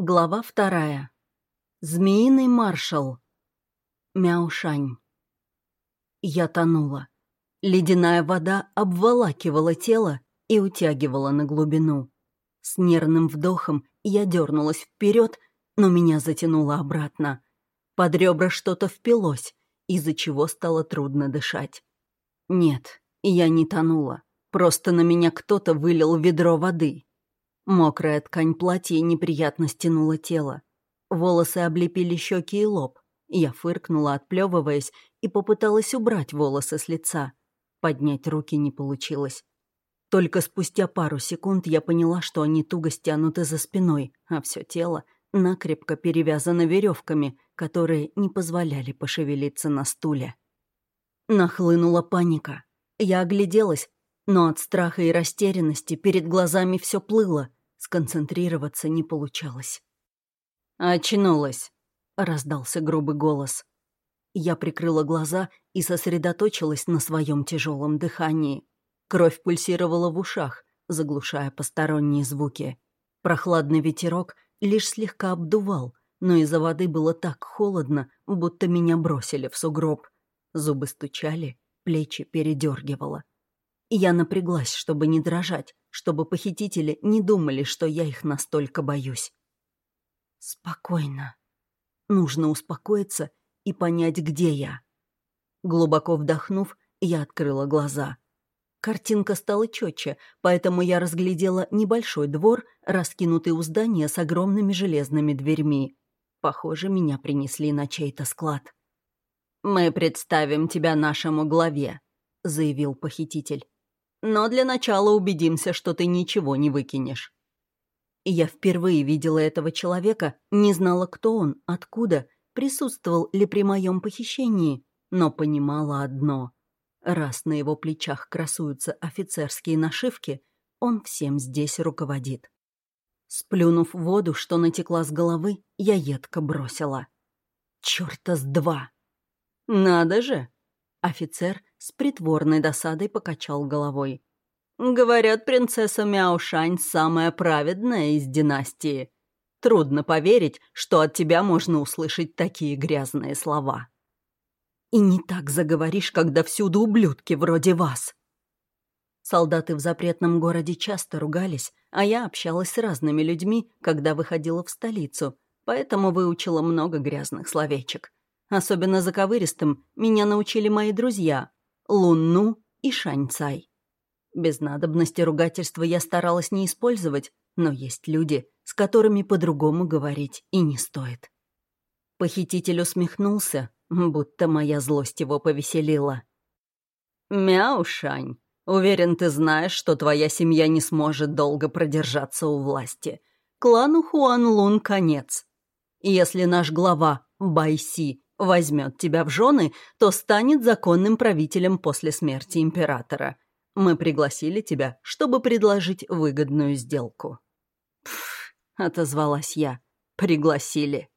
Глава вторая. Змеиный маршал. Мяушань. Я тонула. Ледяная вода обволакивала тело и утягивала на глубину. С нервным вдохом я дернулась вперед, но меня затянуло обратно. Под ребра что-то впилось, из-за чего стало трудно дышать. Нет, я не тонула. Просто на меня кто-то вылил ведро воды. Мокрая ткань платья неприятно стянула тело. Волосы облепили щеки и лоб. Я фыркнула, отплевываясь, и попыталась убрать волосы с лица. Поднять руки не получилось. Только спустя пару секунд я поняла, что они туго стянуты за спиной, а все тело накрепко перевязано веревками, которые не позволяли пошевелиться на стуле. Нахлынула паника. Я огляделась, но от страха и растерянности перед глазами все плыло, Сконцентрироваться не получалось. «Очнулась», — раздался грубый голос. Я прикрыла глаза и сосредоточилась на своем тяжелом дыхании. Кровь пульсировала в ушах, заглушая посторонние звуки. Прохладный ветерок лишь слегка обдувал, но из-за воды было так холодно, будто меня бросили в сугроб. Зубы стучали, плечи передергивало. Я напряглась, чтобы не дрожать, чтобы похитители не думали, что я их настолько боюсь. Спокойно. Нужно успокоиться и понять, где я. Глубоко вдохнув, я открыла глаза. Картинка стала четче, поэтому я разглядела небольшой двор, раскинутый у здания с огромными железными дверьми. Похоже, меня принесли на чей-то склад. «Мы представим тебя нашему главе», — заявил похититель. Но для начала убедимся, что ты ничего не выкинешь. Я впервые видела этого человека, не знала, кто он, откуда, присутствовал ли при моем похищении, но понимала одно. Раз на его плечах красуются офицерские нашивки, он всем здесь руководит. Сплюнув воду, что натекла с головы, я едко бросила. «Чёрта с два!» «Надо же!» Офицер с притворной досадой покачал головой. «Говорят, принцесса Мяушань самая праведная из династии. Трудно поверить, что от тебя можно услышать такие грязные слова». «И не так заговоришь, когда всюду ублюдки вроде вас». Солдаты в запретном городе часто ругались, а я общалась с разными людьми, когда выходила в столицу, поэтому выучила много грязных словечек. Особенно заковыристым меня научили мои друзья Лунну и Шаньцай. Без надобности ругательства я старалась не использовать, но есть люди, с которыми по-другому говорить и не стоит. Похититель усмехнулся, будто моя злость его повеселила. «Мяу, Шань, уверен, ты знаешь, что твоя семья не сможет долго продержаться у власти. Клану Хуан Лун конец. Если наш глава Байси возьмет тебя в жены, то станет законным правителем после смерти императора. Мы пригласили тебя, чтобы предложить выгодную сделку». «Пф», — отозвалась я, — «пригласили».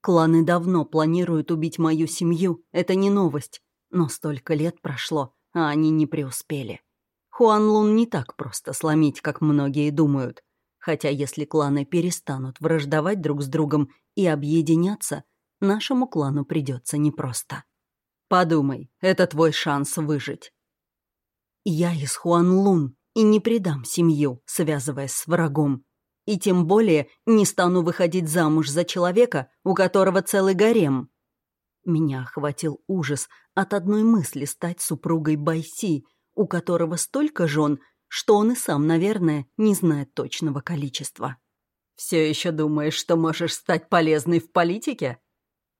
Кланы давно планируют убить мою семью, это не новость. Но столько лет прошло, а они не преуспели. Хуан Лун не так просто сломить, как многие думают. Хотя если кланы перестанут враждовать друг с другом и объединяться — нашему клану придется непросто. Подумай, это твой шанс выжить. Я из Хуан-Лун и не предам семью, связываясь с врагом. И тем более не стану выходить замуж за человека, у которого целый гарем. Меня охватил ужас от одной мысли стать супругой Байси, у которого столько жен, что он и сам, наверное, не знает точного количества. «Все еще думаешь, что можешь стать полезной в политике?»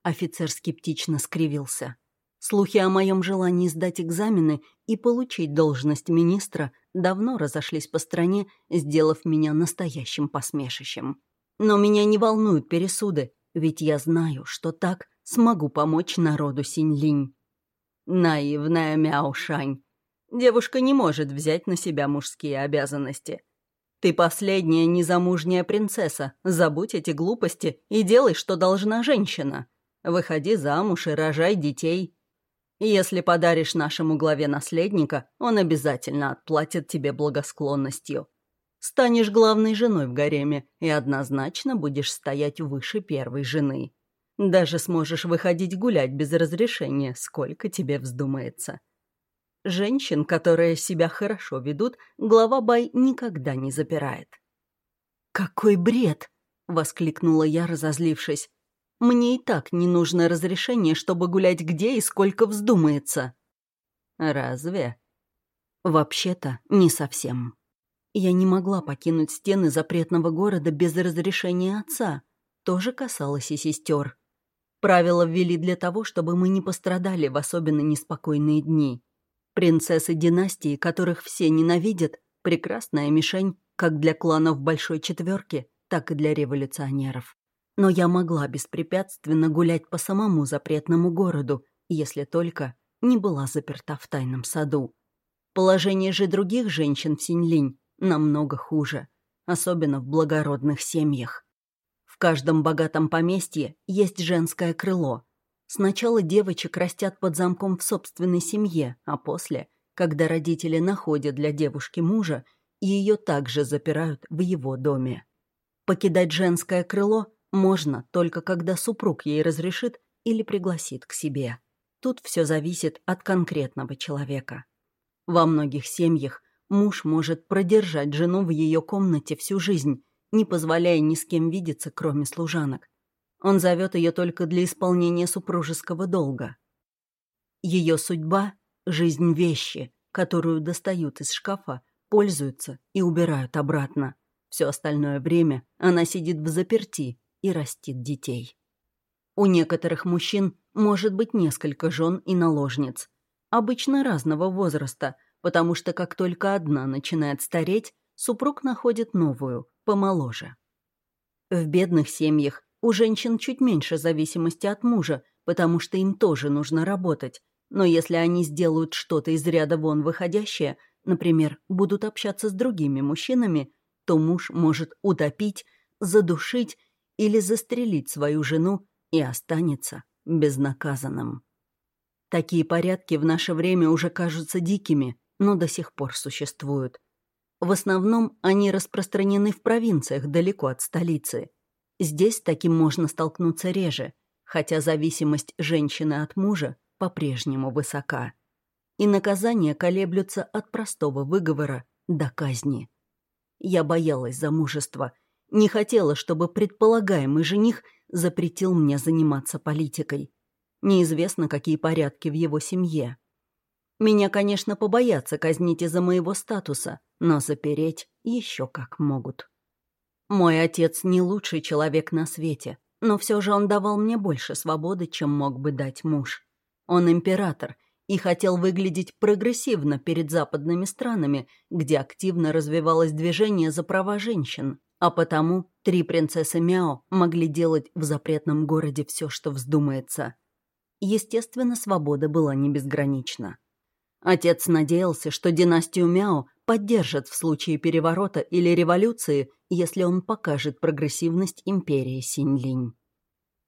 Офицер скептично скривился. Слухи о моем желании сдать экзамены и получить должность министра давно разошлись по стране, сделав меня настоящим посмешищем. Но меня не волнуют пересуды, ведь я знаю, что так смогу помочь народу Синь-Линь. Наивная Мяушань. Девушка не может взять на себя мужские обязанности. Ты последняя незамужняя принцесса, забудь эти глупости и делай, что должна женщина. Выходи замуж и рожай детей. Если подаришь нашему главе наследника, он обязательно отплатит тебе благосклонностью. станешь главной женой в гареме и однозначно будешь стоять выше первой жены. Даже сможешь выходить гулять без разрешения, сколько тебе вздумается. Женщин, которые себя хорошо ведут, глава Бай никогда не запирает. «Какой бред!» — воскликнула я, разозлившись. «Мне и так не нужно разрешение, чтобы гулять где и сколько вздумается». «Разве?» «Вообще-то, не совсем. Я не могла покинуть стены запретного города без разрешения отца. Тоже касалось и сестер. Правила ввели для того, чтобы мы не пострадали в особенно неспокойные дни. Принцессы династии, которых все ненавидят, прекрасная мишень как для кланов Большой Четверки, так и для революционеров. Но я могла беспрепятственно гулять по самому запретному городу, если только не была заперта в тайном саду. Положение же других женщин в Синьлинь намного хуже, особенно в благородных семьях. В каждом богатом поместье есть женское крыло. Сначала девочек растят под замком в собственной семье, а после, когда родители находят для девушки мужа, ее также запирают в его доме. Покидать женское крыло можно только когда супруг ей разрешит или пригласит к себе. Тут все зависит от конкретного человека. Во многих семьях муж может продержать жену в ее комнате всю жизнь не позволяя ни с кем видеться, кроме служанок. Он зовет ее только для исполнения супружеского долга. Ее судьба — жизнь вещи, которую достают из шкафа, пользуются и убирают обратно. Все остальное время она сидит в заперти и растит детей. У некоторых мужчин может быть несколько жен и наложниц, обычно разного возраста, потому что как только одна начинает стареть, супруг находит новую, помоложе. В бедных семьях у женщин чуть меньше зависимости от мужа, потому что им тоже нужно работать. Но если они сделают что-то из ряда вон выходящее, например, будут общаться с другими мужчинами, то муж может утопить, задушить или застрелить свою жену и останется безнаказанным. Такие порядки в наше время уже кажутся дикими, но до сих пор существуют. В основном они распространены в провинциях далеко от столицы. Здесь таким можно столкнуться реже, хотя зависимость женщины от мужа по-прежнему высока. И наказания колеблются от простого выговора до казни. Я боялась замужества, не хотела, чтобы предполагаемый жених запретил мне заниматься политикой. Неизвестно, какие порядки в его семье. Меня, конечно, побоятся казнить из-за моего статуса, но запереть еще как могут. Мой отец не лучший человек на свете, но все же он давал мне больше свободы, чем мог бы дать муж. Он император и хотел выглядеть прогрессивно перед западными странами, где активно развивалось движение за права женщин, а потому три принцессы Мяо могли делать в запретном городе все, что вздумается. Естественно, свобода была не безгранична. Отец надеялся, что династию Мяо поддержат в случае переворота или революции, если он покажет прогрессивность империи Синьлинь.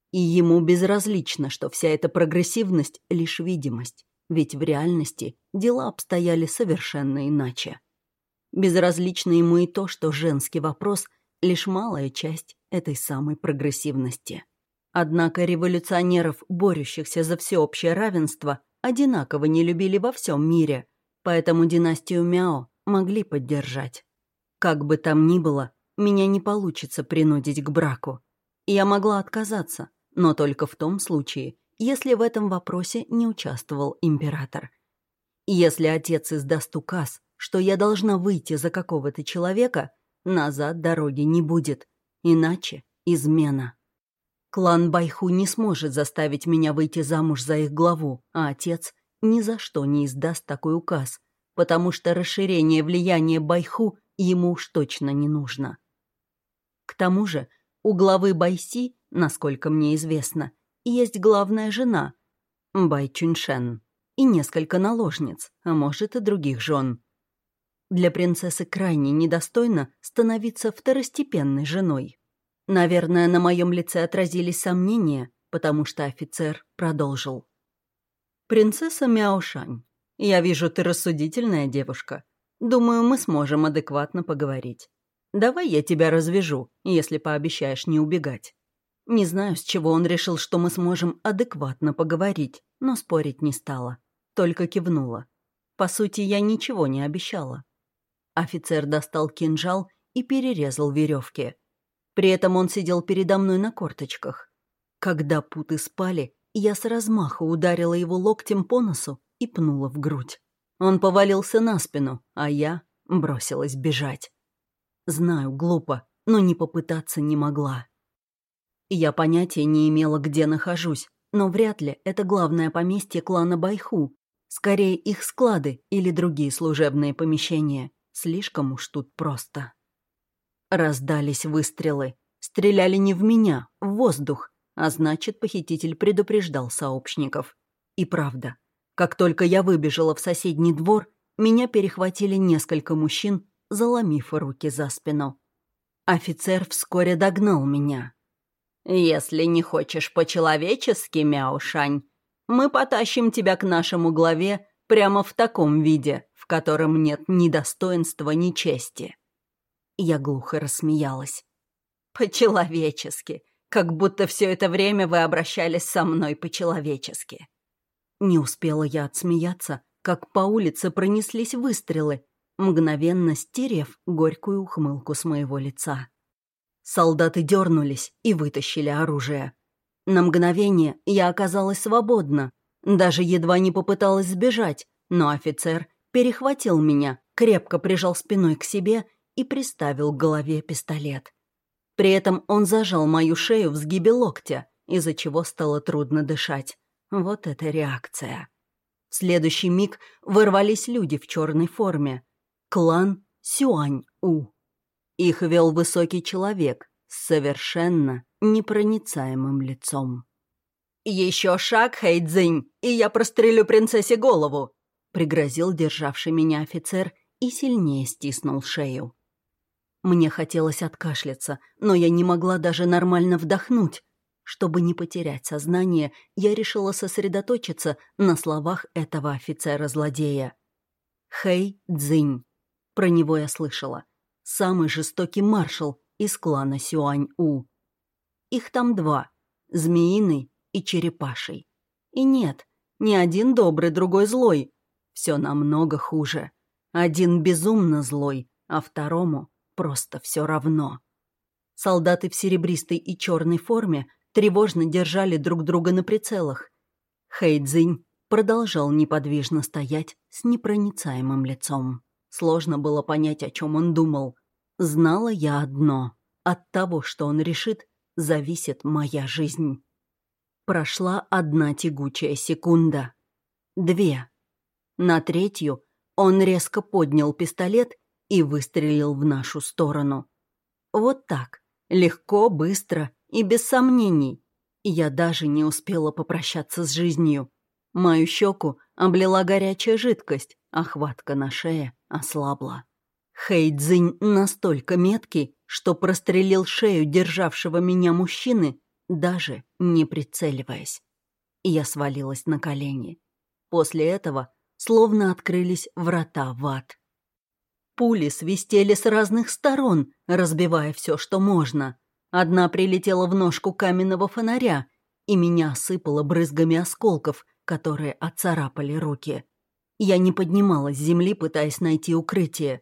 И ему безразлично, что вся эта прогрессивность — лишь видимость, ведь в реальности дела обстояли совершенно иначе. Безразлично ему и то, что женский вопрос — лишь малая часть этой самой прогрессивности. Однако революционеров, борющихся за всеобщее равенство, одинаково не любили во всем мире, поэтому династию Мяо могли поддержать. Как бы там ни было, меня не получится принудить к браку. Я могла отказаться, но только в том случае, если в этом вопросе не участвовал император. Если отец издаст указ, что я должна выйти за какого-то человека, назад дороги не будет, иначе измена. Клан Байху не сможет заставить меня выйти замуж за их главу, а отец ни за что не издаст такой указ, потому что расширение влияния Байху ему уж точно не нужно. К тому же у главы Байси, насколько мне известно, есть главная жена, Бай Чуншен, и несколько наложниц, а может и других жен. Для принцессы крайне недостойно становиться второстепенной женой. Наверное, на моем лице отразились сомнения, потому что офицер продолжил. «Принцесса Мяошань, я вижу, ты рассудительная девушка. Думаю, мы сможем адекватно поговорить. Давай я тебя развяжу, если пообещаешь не убегать». Не знаю, с чего он решил, что мы сможем адекватно поговорить, но спорить не стала. Только кивнула. По сути, я ничего не обещала. Офицер достал кинжал и перерезал веревки. При этом он сидел передо мной на корточках. Когда путы спали, я с размаху ударила его локтем по носу и пнула в грудь. Он повалился на спину, а я бросилась бежать. Знаю, глупо, но не попытаться не могла. Я понятия не имела, где нахожусь, но вряд ли это главное поместье клана Байху. Скорее, их склады или другие служебные помещения. Слишком уж тут просто. Раздались выстрелы. Стреляли не в меня, в воздух, а значит, похититель предупреждал сообщников. И правда, как только я выбежала в соседний двор, меня перехватили несколько мужчин, заломив руки за спину. Офицер вскоре догнал меня. «Если не хочешь по-человечески, Мяушань, мы потащим тебя к нашему главе прямо в таком виде, в котором нет ни достоинства, ни чести». Я глухо рассмеялась. «По-человечески. Как будто все это время вы обращались со мной по-человечески». Не успела я отсмеяться, как по улице пронеслись выстрелы, мгновенно стерев горькую ухмылку с моего лица. Солдаты дернулись и вытащили оружие. На мгновение я оказалась свободна, даже едва не попыталась сбежать, но офицер перехватил меня, крепко прижал спиной к себе и приставил к голове пистолет. При этом он зажал мою шею в сгибе локтя, из-за чего стало трудно дышать. Вот это реакция. В следующий миг ворвались люди в черной форме. Клан Сюань-У. Их вел высокий человек с совершенно непроницаемым лицом. «Еще шаг, Хэйдзинь, и я прострелю принцессе голову!» пригрозил державший меня офицер и сильнее стиснул шею. Мне хотелось откашляться, но я не могла даже нормально вдохнуть. Чтобы не потерять сознание, я решила сосредоточиться на словах этого офицера-злодея. Хэй Цзинь. Про него я слышала. Самый жестокий маршал из клана Сюань-У. Их там два — Змеиный и Черепаший. И нет, не один добрый, другой злой. Все намного хуже. Один безумно злой, а второму просто все равно. Солдаты в серебристой и черной форме тревожно держали друг друга на прицелах. Хэйдзинь продолжал неподвижно стоять с непроницаемым лицом. Сложно было понять, о чем он думал. Знала я одно. От того, что он решит, зависит моя жизнь. Прошла одна тягучая секунда. Две. На третью он резко поднял пистолет и выстрелил в нашу сторону. Вот так, легко, быстро и без сомнений. Я даже не успела попрощаться с жизнью. Мою щеку облила горячая жидкость, а хватка на шее ослабла. Хэйдзинь настолько меткий, что прострелил шею державшего меня мужчины, даже не прицеливаясь. Я свалилась на колени. После этого словно открылись врата в ад. Пули свистели с разных сторон, разбивая все, что можно. Одна прилетела в ножку каменного фонаря, и меня осыпало брызгами осколков, которые отцарапали руки. Я не поднималась с земли, пытаясь найти укрытие.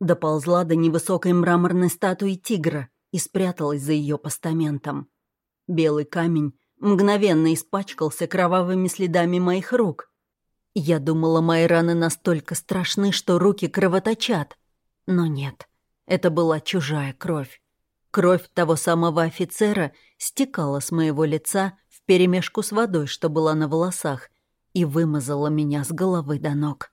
Доползла до невысокой мраморной статуи тигра и спряталась за ее постаментом. Белый камень мгновенно испачкался кровавыми следами моих рук, я думала, мои раны настолько страшны, что руки кровоточат. Но нет, это была чужая кровь. Кровь того самого офицера стекала с моего лица вперемешку с водой, что была на волосах, и вымазала меня с головы до ног.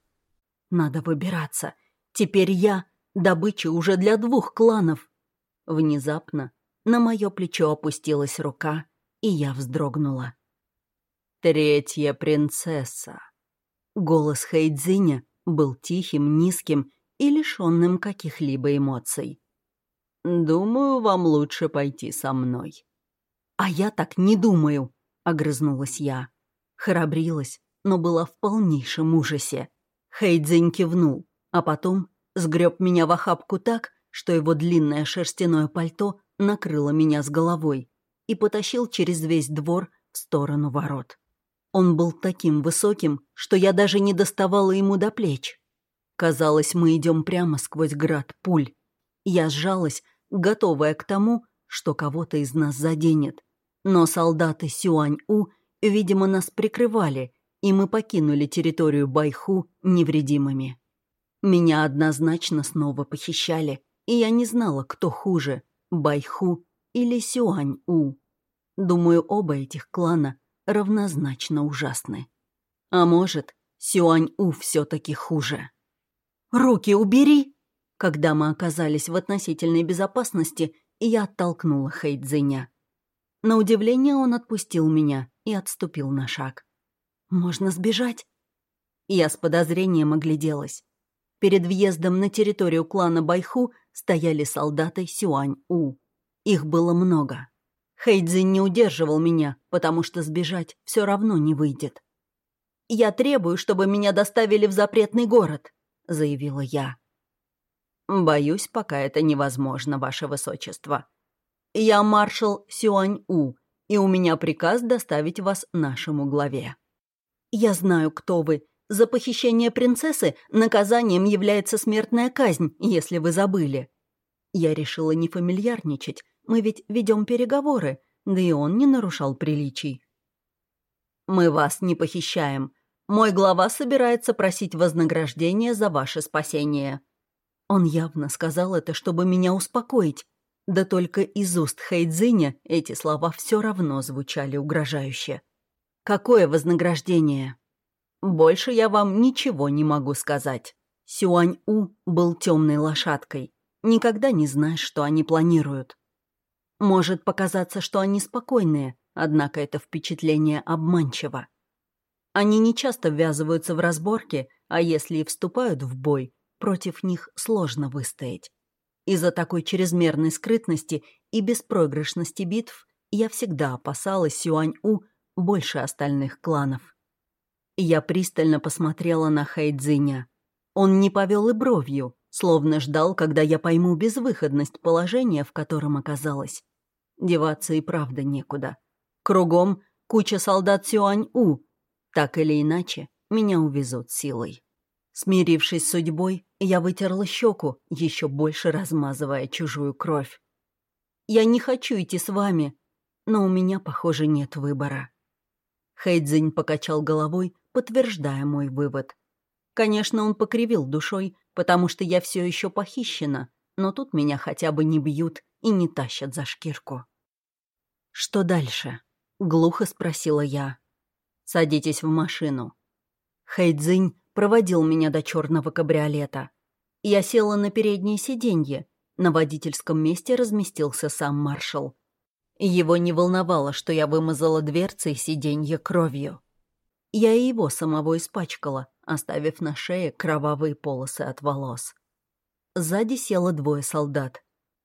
Надо выбираться. Теперь я — добыча уже для двух кланов. Внезапно на мое плечо опустилась рука, и я вздрогнула. «Третья принцесса», Голос Хэйдзиня был тихим, низким и лишенным каких-либо эмоций. «Думаю, вам лучше пойти со мной». «А я так не думаю», — огрызнулась я. Храбрилась, но была в полнейшем ужасе. Хэйдзинь кивнул, а потом сгреб меня в охапку так, что его длинное шерстяное пальто накрыло меня с головой и потащил через весь двор в сторону ворот. Он был таким высоким, что я даже не доставала ему до плеч. Казалось, мы идем прямо сквозь град пуль. Я сжалась, готовая к тому, что кого-то из нас заденет. Но солдаты Сюань-У, видимо, нас прикрывали, и мы покинули территорию Байху невредимыми. Меня однозначно снова похищали, и я не знала, кто хуже — Байху или Сюань-У. Думаю, оба этих клана равнозначно ужасны. А может, Сюань-У все-таки хуже. «Руки убери!» Когда мы оказались в относительной безопасности, я оттолкнула Хэйдзиня. На удивление он отпустил меня и отступил на шаг. «Можно сбежать?» Я с подозрением огляделась. Перед въездом на территорию клана Байху стояли солдаты Сюань-У. Их было много. Хэйдзин не удерживал меня, потому что сбежать все равно не выйдет. «Я требую, чтобы меня доставили в запретный город», — заявила я. «Боюсь, пока это невозможно, ваше высочество. Я маршал Сюань-У, и у меня приказ доставить вас нашему главе». «Я знаю, кто вы. За похищение принцессы наказанием является смертная казнь, если вы забыли». Я решила не фамильярничать, мы ведь ведем переговоры, да и он не нарушал приличий. «Мы вас не похищаем. Мой глава собирается просить вознаграждение за ваше спасение». Он явно сказал это, чтобы меня успокоить. Да только из уст Хэйдзиня эти слова все равно звучали угрожающе. «Какое вознаграждение?» «Больше я вам ничего не могу сказать». Сюань-У был темной лошадкой. Никогда не знаешь, что они планируют. Может показаться, что они спокойные, однако это впечатление обманчиво. Они не часто ввязываются в разборки, а если и вступают в бой, против них сложно выстоять. Из-за такой чрезмерной скрытности и беспроигрышности битв я всегда опасалась Сюань-У больше остальных кланов. Я пристально посмотрела на Хайдзиня. Он не повел и бровью, словно ждал, когда я пойму безвыходность положения, в котором оказалась. Деваться и правда некуда. Кругом куча солдат Сюань-У. Так или иначе, меня увезут силой. Смирившись с судьбой, я вытерла щеку, еще больше размазывая чужую кровь. «Я не хочу идти с вами, но у меня, похоже, нет выбора». Хэйдзинь покачал головой, подтверждая мой вывод. Конечно, он покривил душой, потому что я все еще похищена, но тут меня хотя бы не бьют и не тащат за шкирку. «Что дальше?» — глухо спросила я. «Садитесь в машину». Хэйдзинь проводил меня до черного кабриолета. Я села на переднее сиденье. На водительском месте разместился сам маршал. Его не волновало, что я вымазала дверцы и сиденье кровью. Я и его самого испачкала, оставив на шее кровавые полосы от волос. Сзади село двое солдат.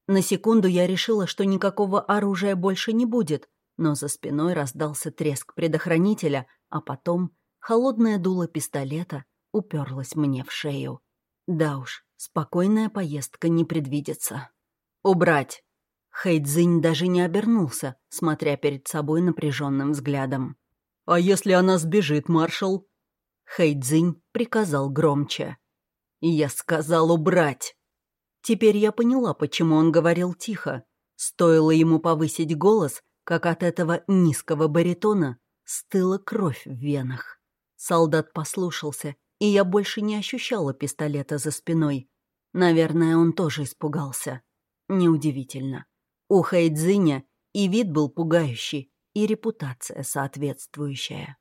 На секунду я решила, что никакого оружия больше не будет, но за спиной раздался треск предохранителя, а потом холодное дуло пистолета уперлось мне в шею. Да уж, спокойная поездка не предвидится. «Убрать!» Хэйдзинь даже не обернулся, смотря перед собой напряженным взглядом. «А если она сбежит, маршал?» Хэйдзинь приказал громче. «Я сказал убрать!» Теперь я поняла, почему он говорил тихо. Стоило ему повысить голос, как от этого низкого баритона стыла кровь в венах. Солдат послушался, и я больше не ощущала пистолета за спиной. Наверное, он тоже испугался. Неудивительно. У Хайдзиня и вид был пугающий, и репутация соответствующая.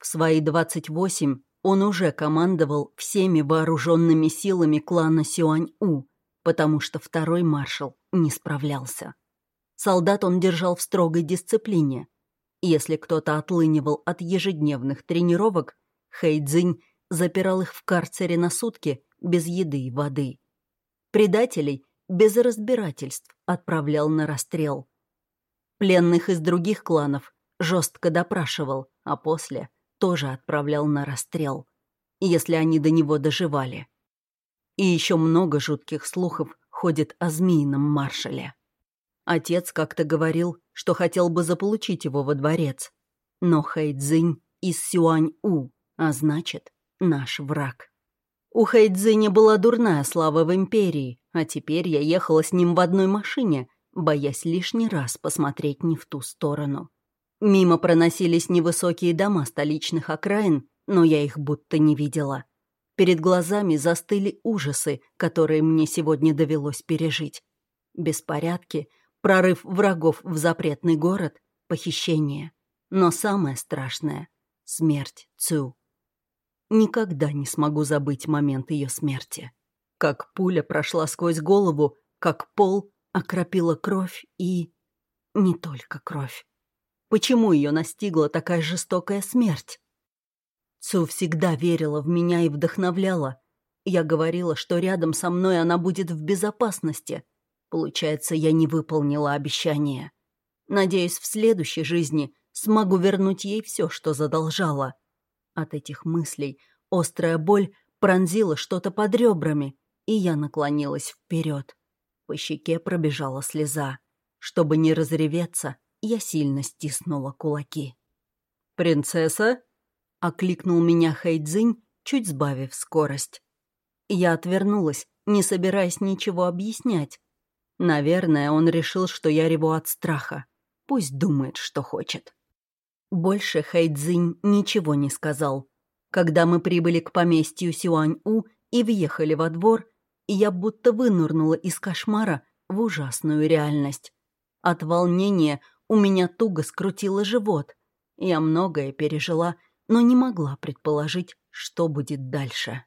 В свои двадцать восемь он уже командовал всеми вооруженными силами клана Сюань-У, потому что второй маршал не справлялся. Солдат он держал в строгой дисциплине. Если кто-то отлынивал от ежедневных тренировок, Хэйдзинь запирал их в карцере на сутки без еды и воды. Предателей без разбирательств отправлял на расстрел. Пленных из других кланов жестко допрашивал, а после тоже отправлял на расстрел, если они до него доживали. И еще много жутких слухов ходит о змеином маршале. Отец как-то говорил, что хотел бы заполучить его во дворец. Но Хэйдзинь из Сюань-У, а значит, наш враг. У Хэйдзиня была дурная слава в империи, а теперь я ехала с ним в одной машине, боясь лишний раз посмотреть не в ту сторону. Мимо проносились невысокие дома столичных окраин, но я их будто не видела. Перед глазами застыли ужасы, которые мне сегодня довелось пережить. Беспорядки, прорыв врагов в запретный город, похищение. Но самое страшное — смерть Цю. Никогда не смогу забыть момент ее смерти. Как пуля прошла сквозь голову, как пол окропила кровь и... Не только кровь. Почему ее настигла такая жестокая смерть? Цу всегда верила в меня и вдохновляла. Я говорила, что рядом со мной она будет в безопасности. Получается, я не выполнила обещание. Надеюсь, в следующей жизни смогу вернуть ей все, что задолжала. От этих мыслей острая боль пронзила что-то под ребрами, и я наклонилась вперед. По щеке пробежала слеза. Чтобы не разреветься, я сильно стиснула кулаки. «Принцесса?» Окликнул меня Хайдзинь, чуть сбавив скорость. Я отвернулась, не собираясь ничего объяснять. Наверное, он решил, что я реву от страха. Пусть думает, что хочет. Больше Хайдзинь ничего не сказал. Когда мы прибыли к поместью Сюань-У и въехали во двор, я будто вынурнула из кошмара в ужасную реальность. От волнения у меня туго скрутило живот. Я многое пережила но не могла предположить, что будет дальше.